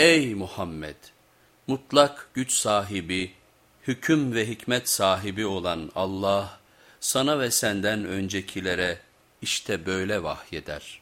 Ey Muhammed! Mutlak güç sahibi, hüküm ve hikmet sahibi olan Allah, sana ve senden öncekilere işte böyle vahyeder.